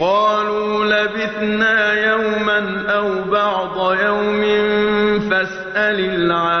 قَالُوا لَبِثْنَا يَوْمًا أَوْ بَعْضَ يَوْمٍ فَاسْأَلِ الْعَادِّينَ.